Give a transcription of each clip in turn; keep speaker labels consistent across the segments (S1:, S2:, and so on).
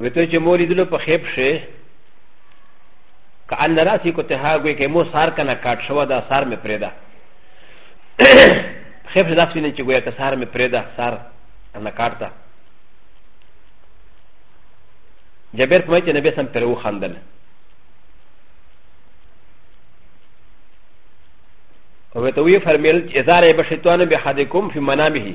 S1: وته چې مولي دلو په خېب شي کان راسي کو ته هغه کې مو سار کنه کاټ شو دا سار مې پرېدا خېب شي داسې نه چې ګویا ته سار مې پرېدا سار نه کاټتا جبیر په چې نبی سم پرو خندل او ته وی فرمیل چې زاره بشتوانه به حد کوم فی منامه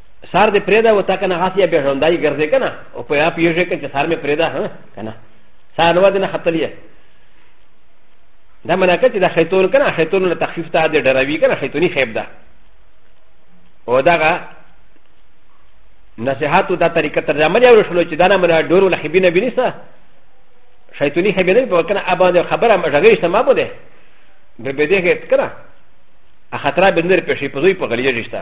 S1: سار دې پرېدا و تا کنه هاس یا به ژوندای ګرځې کنه او په یا پیږې کنه چې سار مې پرېدا ها کنه سار نو دې نه خپلې دا منه کچې دا شیطان کنه شیطان له تخفیف ته دې ډراوی کنه شیطانی خیب ده او داغه نصيحات دا طريقه ترجمه لري او شلو چې دا نه منه ډور ولا خبي نه بنيسا شیطانی خبي نه په کنه ابا دې خبره مشغې سما بده به به دې کنه خطر به نور پېښې په دوی په غلیه رښتا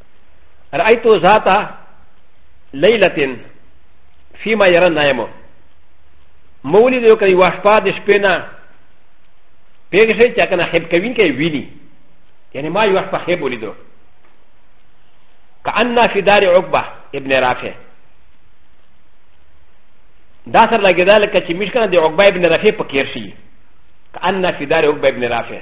S1: رايت ذات ليله فيما يرى النائم مولد يو كان واشفا د شپې نه پیغه شي چې کنه حب کوي کې ویلي یعنی ما یو وخت حب ولیدو کأن فی دار عقبه ابن رافع دا سر لګیدل کچې مشکنه د عقبه ابن رافع په کیر شي کأن فی دار عقبه ابن رافع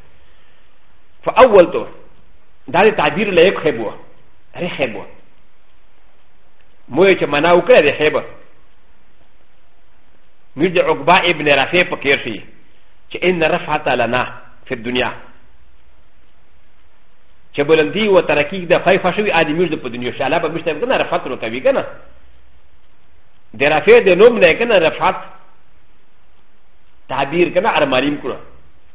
S1: فاول تو دا د تعبیر لایق خیبو ری خیبو مو یې چې معنا وکړه د خیبه میر د عقبه ابن رفیع په کیر شي چې ان رفعت لنا فی الدنیا چې بلندی و ترکی د خیفه شوی ادمیر د په دنیا شاله به مشته کنه رفعت نو کوي کنه د رفیع د نوم نه کنه رفعت تعبیر کنه ارمالیم کړو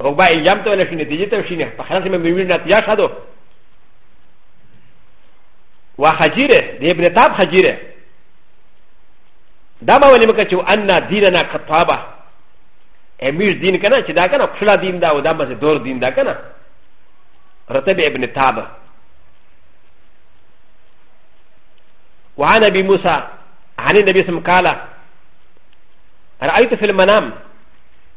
S1: او با الزام ته ولا شي نتیجه ته شي نه په خلاص مې مې نه تیا شادو وا خجیره د ابن تاب خجیره دا ما ولې مکه چې ان دیننا کتابه امیر دین کنه چې دا کنه خلا دین دا او دا مزه دور دین دا کنه رتب ابن تاب وعن ابي موسى عن النبي صلى الله عليه وسلم قال رايت في المنام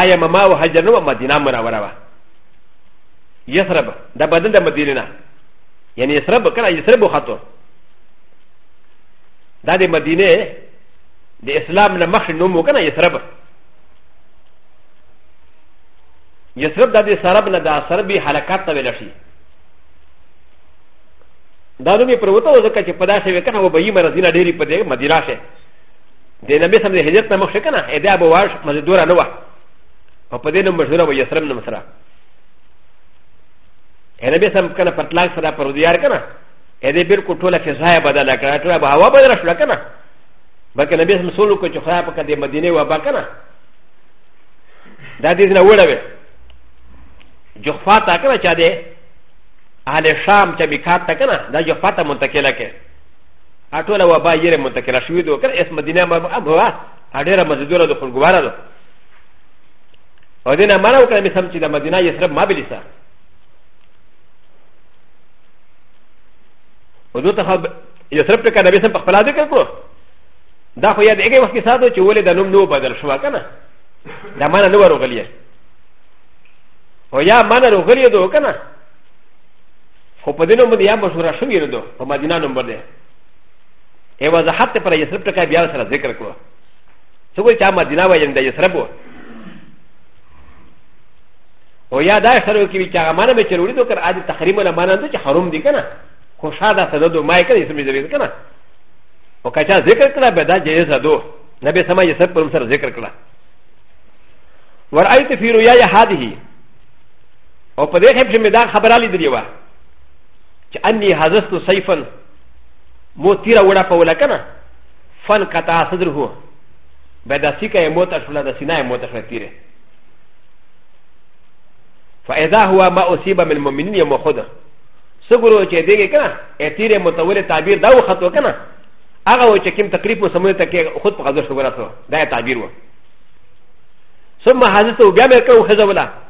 S1: آیا مما و حجر نو مدینه منوره وه یسرب دا بدل د مدینه نه یعنی یسرب کنه یسرب خطو دا د مدینه د اسلام نه مخ نوم وکنه یسرب یسرب دا د سرب نه دا سربی حرکات ته ویل شي دا نوم یې پروته و ځکه چې په داسې وکنه و به یې مرزینه ډېری په دې مدینه شه د نبی سم د هجرت نه مخ شي کنه ادا به واش مزدور نه و او په دې نو مشهور و یسرم نو سره نبی سم کنه پر طلاق سره پر دیار کنه ا دې بالکل ټوله فضا بدله کړه ټوله به هوا بدله شو کنه بلکې نبی سم سولو کو چې خدای په کده مدینه و با کنه دا دې نه وړه وي جوفا تا کنه چا دې اهل شام چې بیکات تا کنه دا جوفا ته منتقله کړه اټوله وبا یې منتقل شوې دوه کړه اسم مدینه ما ابو ها اډیره مزیدوره د خلګواره ده او دینه مانا وکړه مې سم چې د مدینه یې سره ما بلیسه و د ت ه ب يسرب ت ك ن ب ي س م بخلا د ك ر ك و دا خو يا د ا ج ي وقت سادو چې ولې د نوم نو بدل شو کنه دا معنا نو ورغلی او یا معنا ورغلی دو کنه خو په دې نوم باندې یا مشهوره شوې نه ده په مدینه نوم باندې ای وضاحت پر یسرب ټکی بیا سره ذکر کړو څوک چې مدینه وایي د یسرب و او یا دا سره کې چې هغه معنی به چلوړي دوکر عادي تحریم ولا معنی ده چې حرام دي کنه خو شاده سره دوه مای کړي سمې ځوي کنه او کچا ذکر کړه به دا جایز ده نبی سما یسرب پر سره ذکر کړه ورأيت في رؤياي هذه او په دې کې چې مې دا خبره لیدلې وه چې اني حذست سیفا مو تیرا وړه په ولا کنه فن قطع صدره به دا سیکه یې موت شوله د سینا یې موت شوله تیره فاذا هو ما اصيب من المؤمنين يوم خد سګورو چې دیګه کنه اتیره متول تعبیر دا وخت وکنه هغه و چې کوم تقریب مو سمونه ته کې خود په غزر شو ورته دا تعبیر و ثم حضرت بیا مې کوم خزه ولا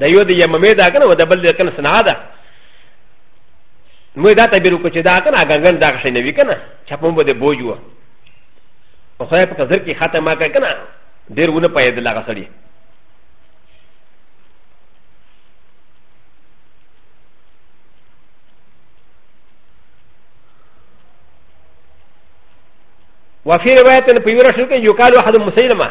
S1: د یو د یممې دا کنه و د بل د کنه صنعا ده موږ دا تعبیر وکړو چې دا کنه غنګن دا شي نه وی کنه چې په موږ د بوج و او خو په قدر کې ختمه کړ کنه ډیر ونه پېد لغه سړی وفي روايه في يورا شوكي يقال واحد مسيلمه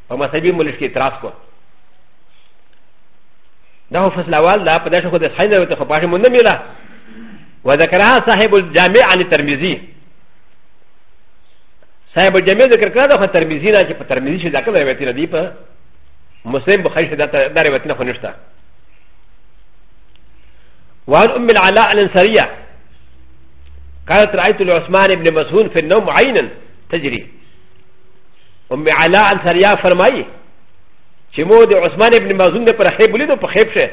S1: په مذهبي ملش کې اعتراض کو دا هو فصل اول دا په داسې خو د خاینه وته خو پاشه مونږ نه میلا وذكرها صاحب الجامع عن الترمذي صاحب الجامع ذکر کړه دا خو ترمذي نه چې په ترمذي شي دا کوم روایت نه دی په مسلم بخاري شي دا روایت نه خو نشته وعن ام العلاء الانصاريه قالت رايت لعثمان بن مسعود في النوم عينا تجري ام علا انصاریا فرمایي چې مو د عثمان ابن مزون د پر خیب ولیدو په خیب شه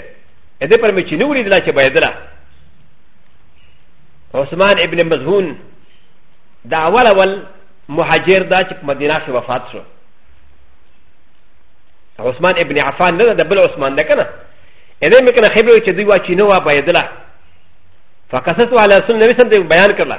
S1: ا دې پر مې چې نه ولیدله چې بایدله عثمان ابن مزون دا اول اول مهاجر دا چې په مدینه کې وفات شو عثمان ابن عفان نه د بل عثمان ده کنه ا دې مې کنه خیب چې دوی وا چې نه وا بایدله فقصت على سنة نبي سنة بيان كرلا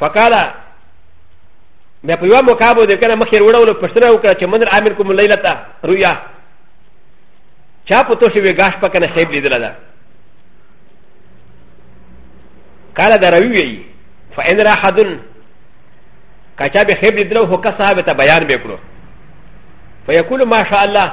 S1: فقال بیا په یو موقع به د کنه مخیر وړول پښتنه وکړه چې منر عامر کوم لیله تا رؤیا چا په تو شوی غاښ په کنه خیب لیدل دا قال دا روی وی فإن را حدن کچا به خیب لیدل هو که صاحب ته بیان به کړو فیقول ما شاء الله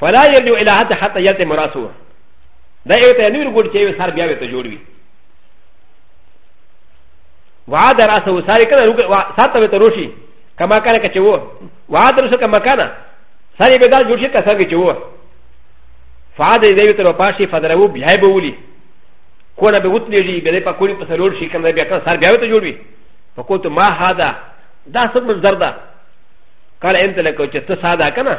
S1: فلا يرجو الى حتى حتى يلتم راسه دا یو ته نور ګډ چې یو سر بیا ته جوړ وي وعد راسه ساري کنه روګ ساته ته روشي کما کنه کچ وو وعد راسه کما کنه ساري به دا جوړ شي کسان کې وو فعاد دې یو ته پاشي فدرو بیا به ولي کونه به وتلېږي به په کوري په سرور شي کنه بیا کنه سر بیا ته جوړ وي فقلت ما هذا دا څه منظر ده قال انت لك وجدت ساده کنه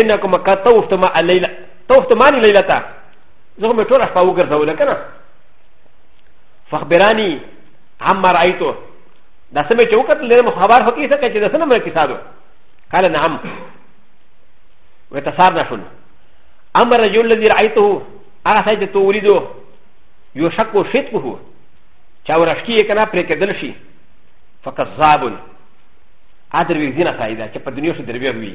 S1: انکم قد توفتم الليله توفتمانی لیلتا زه مې ټول شپه وګرځول کنه فخبرانی عما رايتو دا سمې چې وکړل لرم خبر هکې څه چې دا سمې مې کیسه ده قال نعم وتصارنا شون اما الرجل الذي رايته هغه ځای چې تو ولیدو یو شک و شت کو چا ورشکی یې کنه پرې کېدل شي فکذابون ادر وی دینه سایدا چې په دنیا شو دروی وی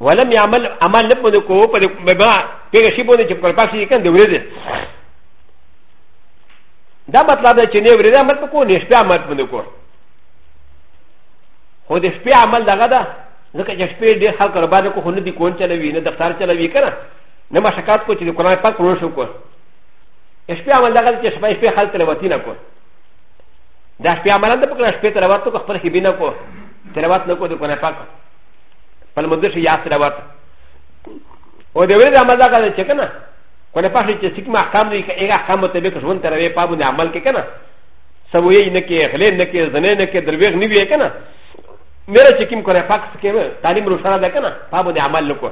S1: ولم يعمل عمل نبو نكو بما بيغا شي بوني چپ کلپاک شي کن دوري دي دا مطلب ده چې نه ورې ده مطلب کو نشته عمل باندې کو خو د شپې عمل دغه ده ځکه چې شپې ډېر خلک له باندې کو خو نه دي کون چلوي نه دفتر چلوي کنه نه مشکات کو چې د قرآن پاک ورو شو کو شپې عمل دغه چې شپې شپې خلک له وتی نه کو دا شپې عملا د پکړه شپې تلاوت کو خپل کې بنا کو تلاوت نه کو د کنه پاک په مدرسې یا تلاوت او د ورځې عمل دا کړی چې کنه کنه پاک چې سیک ما احکام دی کې هغه احکام ته به ژوند تر وې پابونه عمل کې کنه سوي نه کې غلې نه کې زنه نه کې درویغ نه وی کنه میرا چې کوم کنه پاک کې تعلیم روشانه ده کنه پابونه عمل نه کو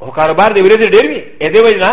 S1: او کاروبار دی ورځې ډېر وی اې دې وای نه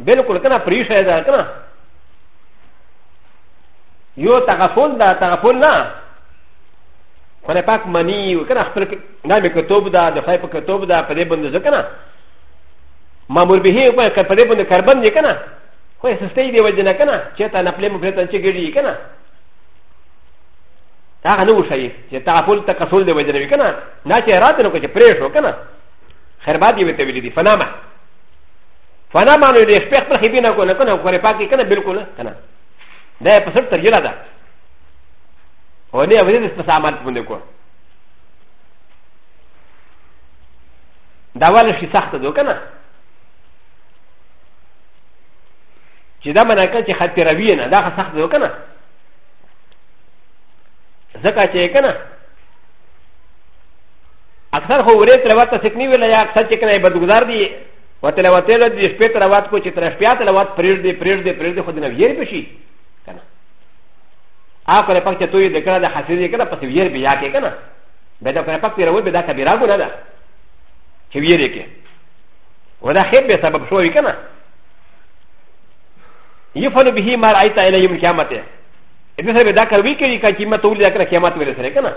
S1: بالکل کنه پریشه ده کنه یو تغفل ده تغفل نه خدای پاک منی و کنه خپل نه به کتاب ده د خدای په کتاب ده په دې باندې ځکنه مامور به په په دې باندې کربن نه کنه خو سستې دی وجه نه کنه چې تا نه پلې مو پرته چې ګړي کنه هغه نو شي چې تغفل تکسل دی وجه نه کنه نه چې رات نه کو چې پریشو کنه خیر باد یې وته ویلي دي فنامه فنا ما نو دې شپې خپل خې بنا کو نه کنه خو پاک کې کنه بالکل کنه دا په سر ترجمه ده او نه اوی دې په سامان باندې کو دا ول شي سخت ده کنه چې دا منه کړ چې خط روی نه دا سخت ده کنه ځکه چې کنه اکثر هو ورې تلاوت ته سکنی ویل یا اکثر چې کنه بدګزار دي و تلاوت له دې شپې تلاوت کو چې تر شپې تلاوت پرېږ دې پرېږ دې پرېږ دې خو دې نه ویر پشي کنه آ کله پک چې توې د کړه د حسیر دې کړه پس ویر بیا کې کنه به دا کله پک تیر وې به دا کبیره ګونه ده چې ویر کې ودا خیر به سبب شوې کنه يفعل به ما رايت الى يوم القيامه ا ل م س ا ل ب د ا ك ر و ي ك ي ك ا ك ي م ت و ل د ا ك ر ك ي م ت و ل د ا ك ر ك ي م ت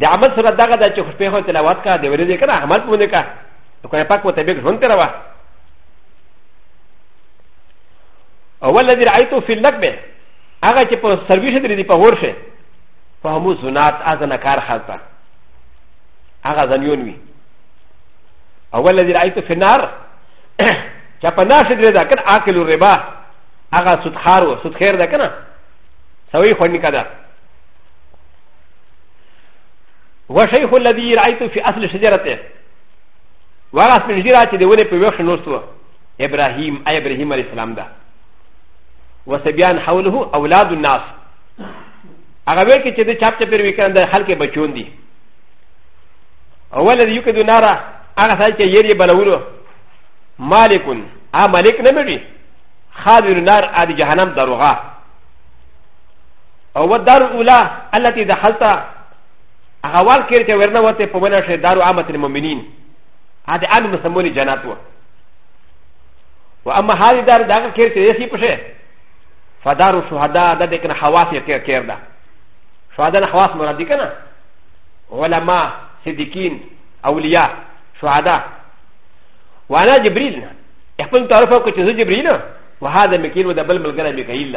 S1: د عمل سره دغه د چې خوش په تلاوت کا د ورځې کنه عمل په ونه کا نو کنه پاک مطابق ژوند تر وا اول الذي رايته في النقبه هغه چې په سرویس درې دی په هور شه فهمو زنات ازنه کار خاصه هغه زنیون وی اول الذي رايته في النار چې په ناشه درې دا کنه اکل الربا هغه سود خار و سود خیر ده کنه سوي خونی کده وشيخ الذي رأيت في أصل شجرته وغاس من جيرا چې د ولې په وښه نوست و ابراهيم اي ابراهيم عليه السلام ده وسبيان حوله اولاد الناس هغه وی کې چې د چاپ چپیر وکړ د خلک بچون دي اول یو کې د نارا هغه ځای چې یری بلولو مالکون ا مالک نه مړي خاضر نار ا د جهنم دروغه او و دار اولا التي دخلتا هغه وال کړي چې ورنه وته په ونه شي دارو عامه المؤمنین ا د ان مسمول جنات و و اما هاي دار دغه کړي چې یې پشه فدار شهدا د دې کنه حواس یې کړي کړي دا شهدا نه حواس مراد دي کنه علماء صدیقین اولیاء شهدا وانا جبريل خپل تعرف کو چې زه جبريل وهذا مکیل و د بل ملګری میکائیل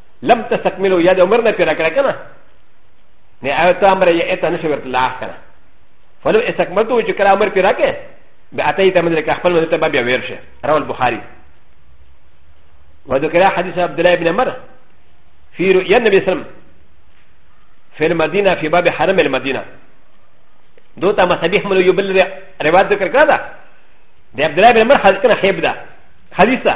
S1: لم تستكملو يا د عمر نه پیرا کړه کنه نه او ته امر یې اته نشو ورته لاس کنه فلو استكملتو چې کله عمر پیرا کې به اته یې تمدل کې خپل مدته بیا ویر شه راو البخاري وذكر حديث عبد الله بن عمر في رؤيا النبي صلى الله عليه وسلم في المدينه في باب حرم المدينه دوتا مسابيح ملو يبل روايات ذكر كذا ده عبد الله بن عمر حديث كان خيب ده حديث ده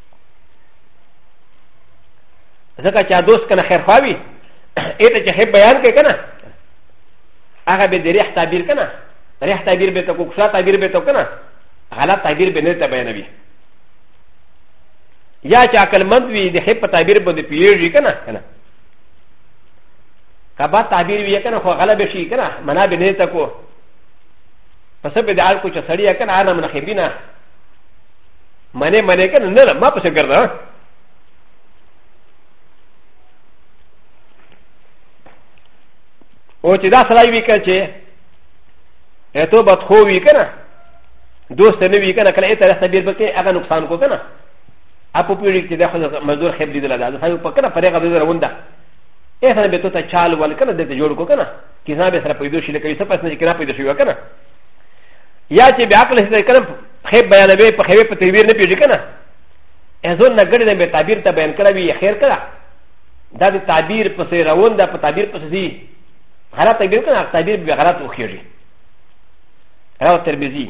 S1: ځکه چې دوست کنه خیر خواوي اته چې هي بیان کې کنه هغه به د ریح تعبیر کنه ریح تعبیر به ته کوکسا تعبیر به ته کنه غلط تعبیر به نه ته بیانوي یا چې عقل مند وي د هي په تعبیر باندې پیږي کنه کنه کبا تعبیر وی کنه خو غلب شي کنه منا به نه ته کو پس به د آل کو چې سړی کنه انا من خبینه منه منه کنه نه نه ما پسې ګرځه او چې دا سړی وی کړه چې اته بد خو وی کنه دوست نه وی کنه کله ته رسته بیر بکې هغه نقصان کو کنه اپو پیړي چې دا خو مزدور خیر دی دلته دا سړی په کنه پرې غوډه درونده ا س ن ب ت و ت ا چال و ل ك ن د ت ج و ر ك و ك ن ا كيزا بسر پيدو شي لكي سفر سنجي كنا پيدو شي وكنا يا تي بعقل سنجي كنا خیر بیانوي په خیر په تعبیر نه پیږي کنه ازو نه ګړې به تعبیر ته بیان کړی وي خیر کړه دا د تعبیر په سر روان ده په تعبیر په سي غلط تعبیر کنه تعبیر به غلط وخیږي راو ترمذی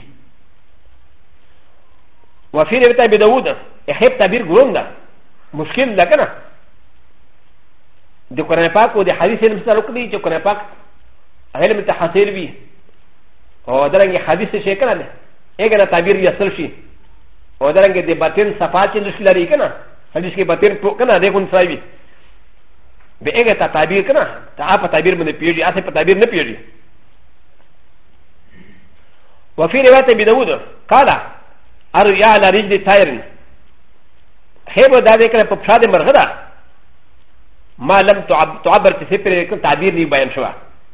S1: وفي روايه ابي داود احب تعبير غرون ده مشكل ده كنا د قران پاک او د حديث علم سره وکړي چې قران پاک علم تحصيل وي او درنګ حديث شي کنه هغه نه تعبیر یې اصل شي او درنګ د باطن صفا چې نشي لري کنه حدیث کې باطن ټو کنه دغه هم سایوي به هغه ته تعبیر کنه ته په تعبیر باندې پیږي اته په تعبیر نه پیږي وفي روايه ابي داود قال ارجع على رجل طائر هيبو دا ذكر بفشاد مرغدا ما لم تعبر تسيبر تعبير لي بيان شوى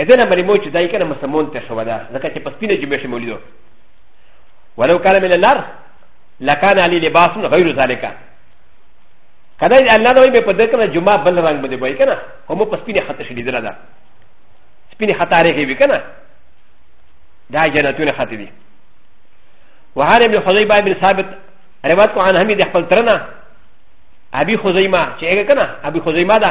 S1: ا د ن م ر م و چې دای کنه مسلمان ته شو ده ځکه چې په سپینه جمعه شمول دي ولو کان من النار لکان علی لباس غیر ذالک کله چې الله دوی به په دې کنه جمعه بل رنگ باندې وای کنه هم په سپینه خطه شې لیدل ده سپینه خطاره کې وی کنه دا جنتونه خطه دي وهر ابن خزیبه ابن ثابت روایت کو عن حمید خپل ترنه ابي خزیمه چې هغه کنه ابي خزیمه ده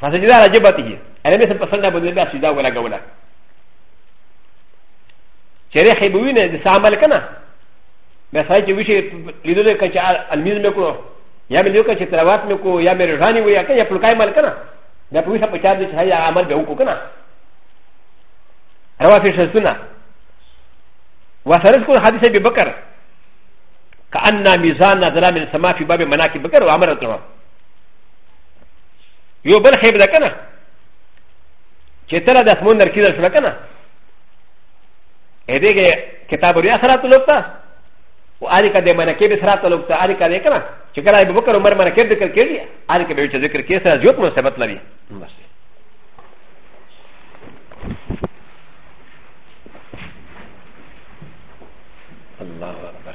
S1: فسجد على جبهته انا مثل پسند ابو نبي سجدا ولا غولا چرې خې بوي نه د سامل کنه بیا سړی چې وشي لیدل کړه چې المیز مې کړو یا مې لیکه چې تلاوت مې کو یا مې رجحاني وي یا که یا پلکای مال کنه دا په وسه په چار دي چې هيا عمل به وکړو کنه روا فی شسنا وسرس کو حدیث ابي بکر كأن ميزان نزل من السماء في باب مناكب بكر وعمرته یو بل خیب ده کنه چې تر د اسمون در کېدل شو کنه هدې کې کتاب ریا سره تعلق ده او اړي کده منه کې به سره تعلق ده اړي کده کنه چې کله ابو بکر عمر منه کې ذکر کړی اړي کې به چې ذکر کې سره زیات مناسبت لري بس الله اکبر